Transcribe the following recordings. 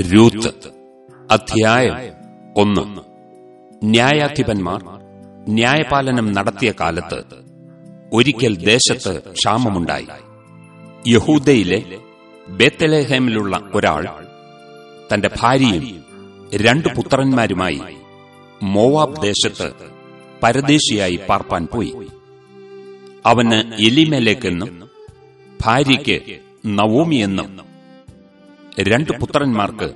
Ruth അധ്യായം ഒന്ന്. ന്യായാധിപന്മാർ ന്യായപാലനം നടത്തിയ കാലത്ത് ഒരിക്കൽ ദേശത്ത് ക്ഷാമമുണ്ടായി. യഹൂദയിലെ ബേത്തലേഹേമിലുള്ള ഒരാൾ തന്റെ ഭാര്യയും രണ്ടു പുത്രന്മാരുമായി മോവാബ് ദേശത്ത് പരദേശിയായി പാർപ്പാൻ പോയി. അവന് എലിമേലേക്കെന്നും ഭാര്യയ്ക്ക് നവോമിയെന്നും രണ്ടു പുത്രന്മാർക്ക്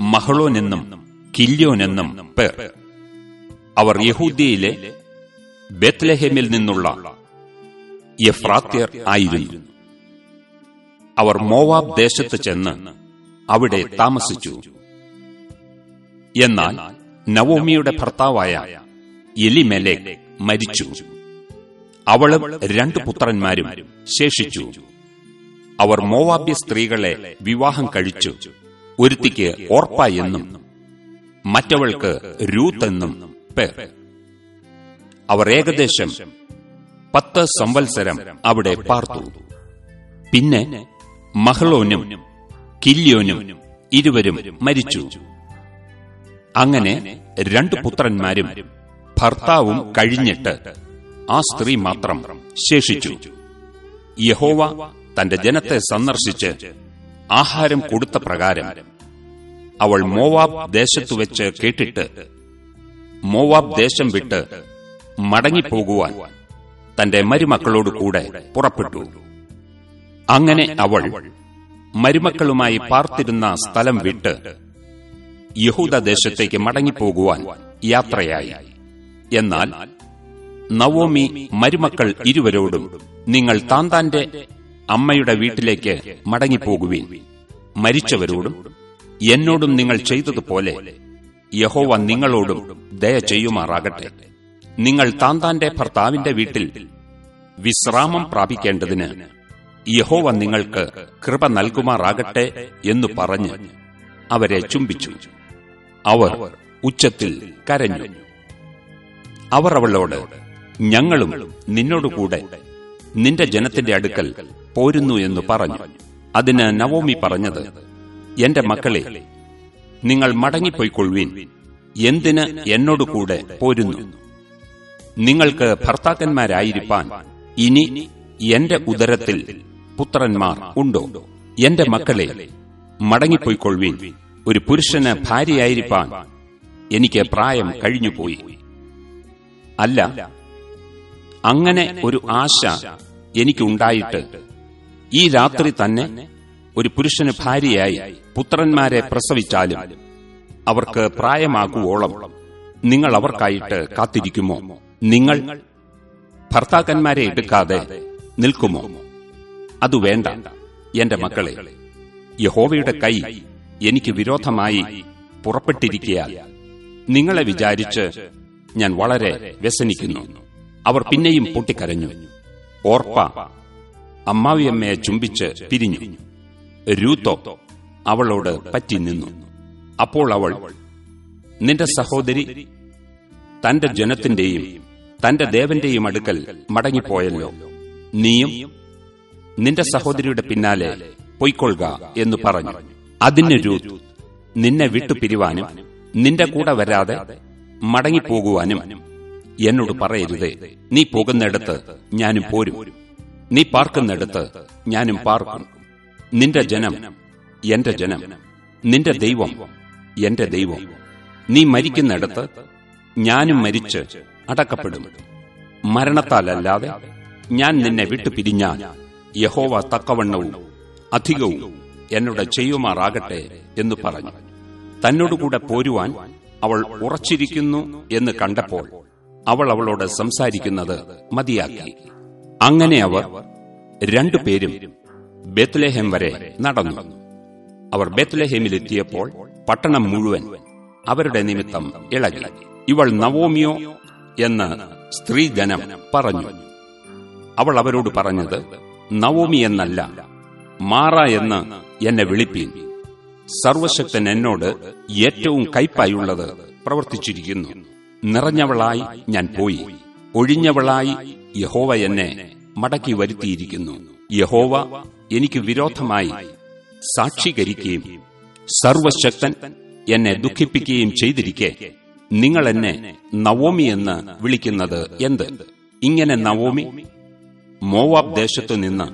മഹളോനെന്നും കില്യോനെന്നും പേർ. അവർ യഹൂദിയയിലെ ബെത്ലഹേമിൽ നിന്നുള്ള എഫ്രാത്യർ ആയിരുന്നു. അവർ മോവാബ് ദേശത്ത് ചെന്ന് അവിടെ താമസിച്ചു. എന്നാൽ നവോമിയുടെ ഭർത്താവായ എലിമെലേക്ക് മരിച്ചു. അവളും രണ്ടു പുത്രന്മാരും ശേഷിച്ചു. അവർ മോവാബ്യ സ്ത്രീകളെ വിവാഹം കഴിച്ചു. ഒരുത്തിക്ക് ഓർപ്പ എന്നും മറ്റവൾക്ക് രൂത്ത് എന്നും പേർ അവർ ഏകദേശം പത്ത് സംവത്സരം അവിടെ പാർത്തു. പിന്നെ മഹളോനും കില്യോനും ഇരുവരും മരിച്ചു. അങ്ങനെ രണ്ടു പുത്രന്മാരും ഭർത്താവും കഴിഞ്ഞിട്ട് ആ സ്ത്രീ മാത്രം ശേഷിച്ചു. യഹോവ തന്റെ ജനത്തെ സന്ദർശിച്ച് ആഹാരം കൊടുത്ത പ്രകാരം അവൾ മോവാബ് ദേശത്തു വെച്ച് കേട്ടിട്ട് മോവാബ് ദേശം വിട്ട് മടങ്ങിപ്പോകുവാൻ തന്റെ മരുമക്കളോട് കൂടെ പുറപ്പെട്ടു. അങ്ങനെ അവൾ മരുമക്കളുമായി പാർത്തിരുന്ന സ്ഥലം വിട്ട് യഹൂദ ദേശത്തേക്ക് മടങ്ങിപ്പോകുവാൻ യാത്രയായി. എന്നാൽ നവോമി മരുമക്കൾ ഇരുവരോടും നിങ്ങൾ താന്താന്റെ അമ്മയുടെ വീട്ടിലേക്ക് മടങ്ങിപ്പോകുവീൻ. മരിച്ചവരോടും എന്നോടും നിങ്ങൾ ചെയ്തതുപോലെ യഹോവ നിങ്ങളോടും ദയ ചെയ്യുമാറാകട്ടെ. നിങ്ങൾ താന്താന്റെ ഭർത്താവിന്റെ വീട്ടിൽ വിശ്രാമം പ്രാപിക്കേണ്ടതിന് യഹോവ നിങ്ങൾക്ക് കൃപ നൽകുമാറാകട്ടെ എന്നു പറഞ്ഞ് അവരെ ചുംബിച്ചു. അവർ ഉച്ചത്തിൽ കരഞ്ഞു. അവർ അവളോട് ഞങ്ങളും നിന്നോടുകൂടെ നിന്റെ ജനത്തിന്റെ അടുക്കൽ പോരുന്നു എന്ന് പറഞ്ഞു. അതിന് നവോമി പറഞ്ഞത് എന്റെ മക്കളെ നിങ്ങൾ മടങ്ങിപ്പോയിക്കൊള്ളുവീൻ. എന്തിന് എന്നോടുകൂടെ പോരുന്നു? നിങ്ങൾക്ക് ഭർത്താക്കന്മാരായിരിക്കാൻ ഇനി എന്റെ ഉദരത്തിൽ പുത്രന്മാർ ഉണ്ടോ? എന്റെ മക്കളെ മടങ്ങിപ്പോയിക്കൊള്ളുവീൻ. ഒരു പുരുഷന് ഭാര്യയായിരിക്കാൻ എനിക്ക് പ്രായം കഴിഞ്ഞുപോയി. അല്ല അങ്ങനെ ഒരു ആശ എനിക്കുണ്ടായിട്ട് ഈ രാത്രി തന്നെ ഒരു പുരുഷന് ഭാര്യയായി പുത്രന്മാരെ പ്രസവിച്ചാലും അവർക്ക് പ്രായമാകുവോളം നിങ്ങൾ അവർക്കായിട്ട് കാത്തിരിക്കുമോ? നിങ്ങൾ ഭർത്താക്കന്മാരെ എടുക്കാതെ നിൽക്കുമോ? അത് വേണ്ട എന്റെ മക്കളെ. യഹോവയുടെ കൈ എനിക്ക് വിരോധമായി പുറപ്പെട്ടിരിക്കയാൽ നിങ്ങളെ വിചാരിച്ച് ഞാൻ വളരെ വ്യസനിക്കുന്നു. അവർ പിന്നെയും പൊട്ടിക്കരഞ്ഞു. ഓർപ്പ അമ്മാവിയമ്മയെ ചുംബിച്ച് പിരിഞ്ഞു. രൂത്തോ അവളോട് പറ്റി നിന്നു. അപ്പോൾ അവൾ നിന്റെ സഹോദരി തന്റെ ജനത്തിന്റെയും തന്റെ ദേവന്റെയും അടുക്കൽ മടങ്ങിപ്പോയല്ലോ. നീയും നിന്റെ സഹോദരിയുടെ പിന്നാലെ പൊയ്ക്കൊള്ളുക എന്ന് പറഞ്ഞു. അതിന് രൂത്ത് നിന്നെ വിട്ടുപിരിവാനും നിന്റെ കൂടെ വരാതെ മടങ്ങിപ്പോകുവാനും എന്നോട് പറയരുതേ. നീ പോകുന്നിടത്ത് ഞാനും പോരും. നീ പാർക്കുന്നിടത്ത് ഞാനും പാർക്കും. നിന്റെ ജനം എന്റെ ജനം. നിന്റെ ദൈവം എന്റെ ദൈവം. നീ മരിക്കുന്നിടത്ത് ഞാനും മരിച്ച് അടക്കപ്പെടും. മരണത്താലല്ലാതെ ഞാൻ നിന്നെ വിട്ടുപിരിഞ്ഞാൽ യഹോവ തക്കവണ്ണവും അധികവും എന്നോട് ചെയ്യുമാറാകട്ടെ എന്ന് പറഞ്ഞു. തന്നോടുകൂടെ പോരുവാൻ അവൾ ഉറച്ചിരിക്കുന്നു എന്ന് കണ്ടപ്പോൾ അവൾ അവളോട് സംസാരിക്കുന്നത് മതിയാക്കി. അങ്ങനെ അവർ രണ്ടുപേരും ബെത്ലേഹം വരെ നടന്നു. അവർ ബെത്ലേഹേമിലെത്തിയപ്പോൾ പട്ടണം മുഴുവൻ അവരുടെ നിമിത്തം ഇളകി. ഇവൾ നവോമിയോ എന്ന് സ്ത്രീജനം പറഞ്ഞു. അവൾ അവരോട് പറഞ്ഞത് നവോമി എന്നല്ല മാറ എന്ന് എന്നെ വിളിപ്പീൻ. സർവശക്തൻ എന്നോട് ഏറ്റവും കൈപ്പായുള്ളത് പ്രവർത്തിച്ചിരിക്കുന്നു. നിറഞ്ഞവളായി ഞാൻ പോയി. ഒഴിഞ്ഞവളായി യഹോവ എന്നെ മടക്കി വരുത്തിയിരിക്കുന്നു. യഹോവ എനിക്ക് വിരോധമായി സാക്ഷീകരിക്കുകയും സർവശക്തൻ എന്നെ ദുഃഖിപ്പിക്കുകയും ചെയ്തിരിക്കെ. നിങ്ങൾ എന്നെ നവോമി എന്ന് വിളിക്കുന്നത് എന്ത്? ഇങ്ങനെ നവോമി? മോവാബ് ദേശത്തു നിന്ന്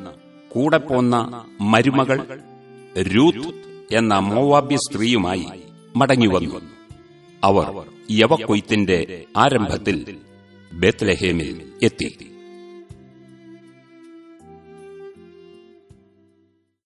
കൂടെ പോന്ന മരുമകൾ രൂത്ത് എന്ന മോവാബ്യ സ്ത്രീയുമായി മടങ്ങിവന്നു അവർ യവക്കൊയ്ത്തിന്റെ ആരംഭത്തിൽ ബെത്ലഹേമിൽ എത്തി.